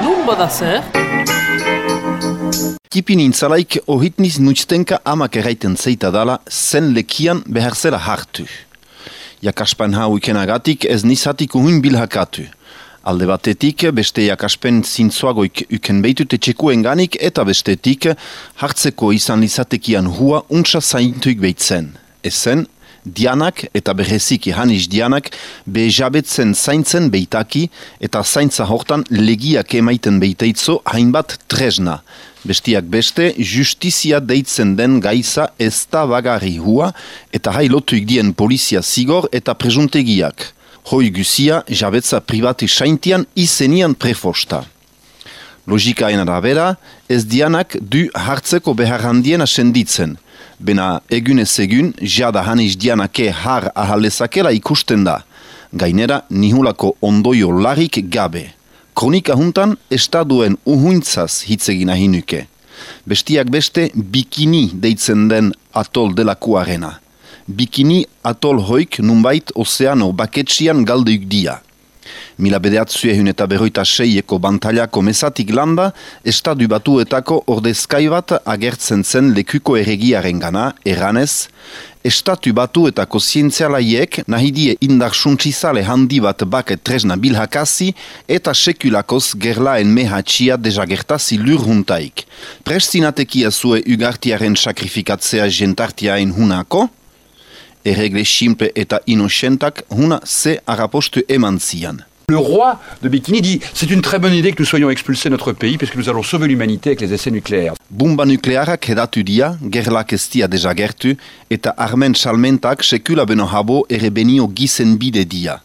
Nun bada zer? Tipin intzalaik ohitniz nutztenka amak erraiten zeita dala zen lekian behar zela hartu. Jakaspan hau ikenagatik ez nizatik uhuin bilhakatu. Alde batetik beste jakaspen zintzoagoik uken behitute txekuen ganik eta bestetik hartzeko izan lizatekian hua untsa zaintuik behitzen. Ezen, dianak eta bereziki hanis dianak bejabetzen zaintzen beitaki eta zaintza hortan legiak emaiten beiteitzo hainbat tresna. Bestiak beste, justizia deitzen den gaiza ez da bagarri hua eta hailotuik dien polizia zigor eta presuntegiak. Hoi guzia, jabetza privati saintian izenian prefosta. Logikaen arabera, ez dianak du hartzeko behar handien asenditzen. Bena egunez egun, jada haniz dianake har ahalezakela ikusten da. Gainera, nihulako ondoio larik gabe. Kronika juntan, estaduen uhuintzaz hitzegina hinuke. Bestiak beste, bikini deitzen den atol delakuarena. Bikini atol hoik nunbait ozeano baketsian galdeuk dia. Mila bedeatzu ehun eta berroita seieko bantailako mesatik landa, estadu batuetako ordezkai bat agertzen zen lekuko erregiaren gana, erranez, estatu batuetako zientzialaiek nahidie indar suntsizale handi bat bake tresna bilhakasi eta sekulakoz gerlaen mehatxia dejagertazi lur huntaik. Prestinatekia zue ugartiaren sakrifikatzea jentartiaen hunako, erregle simple eta inocentak huna ze arapostu eman zian. Le roi de Bikini dit c'est une très bonne idée que nous soyons expulsés de notre pays puisque nous allons sauver l'humanité avec les essais nucléaires. Bumba nuklearak hedatu dia, gerlak ez dia dejagertu, eta armen salmentak sekula beno habo ere benio gizen bide dia.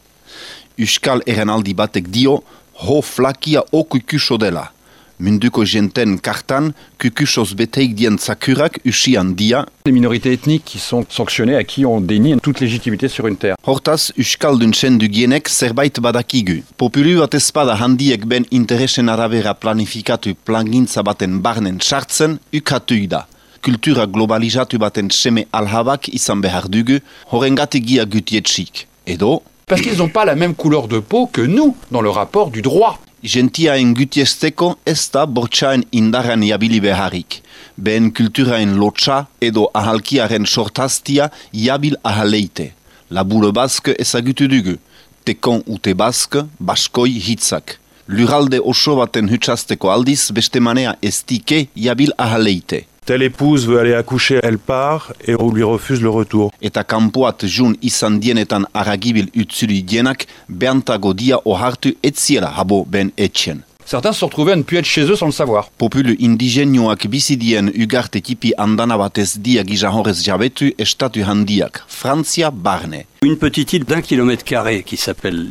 Euskal erenaldi batek dio, ho flakia okukuso dela. Munduko jenten kartan, kukusos beteik dien zakurak usian dia, Les minorités ethniques qui sont sanctionnées, à qui on dénie toute légitimité sur une terre. Hortaz, Euskaldun sendu gienek zerbait badakigu. Populu bat ezpada handiek ben interesen arabera planifikatu plangintza baten barnen sartzen, ukatu da. Kultura globalizatu baten seme alhabak izan behar dugu, horrengatik gia gutietxik. Edo, Parce qu'ils n'ont pas la même couleur de peau que nous dans le rapport du droit. Gentiaen gutiesteko ez da bortxaen indarran jabili beharrik. Behen kulturaen lotxa edo ahalkiaren sortaztia jabil ahaleite. Laburo bask ezagutu dugu. Tekon ute bask, baskoi hitzak. Luralde oso baten hutsazteko aldiz beste manea ez dike jabil ahaleite. Telle épouse veut aller accoucher, elle part et on lui refuse le retour. Eta kanpoat jun izan dienetan aragibil utzuli dienak behantago dia ohartu etziela habo ben etxen. Certains se sont retrouvés à ne plus être chez eux sans le savoir. Populu indigenioak bizidien ugarte tipi andana batez dia gisa horrez jabetu estatu handiak, Frantzia barne. Une petite île d'un kilomètre carré qui s'appelle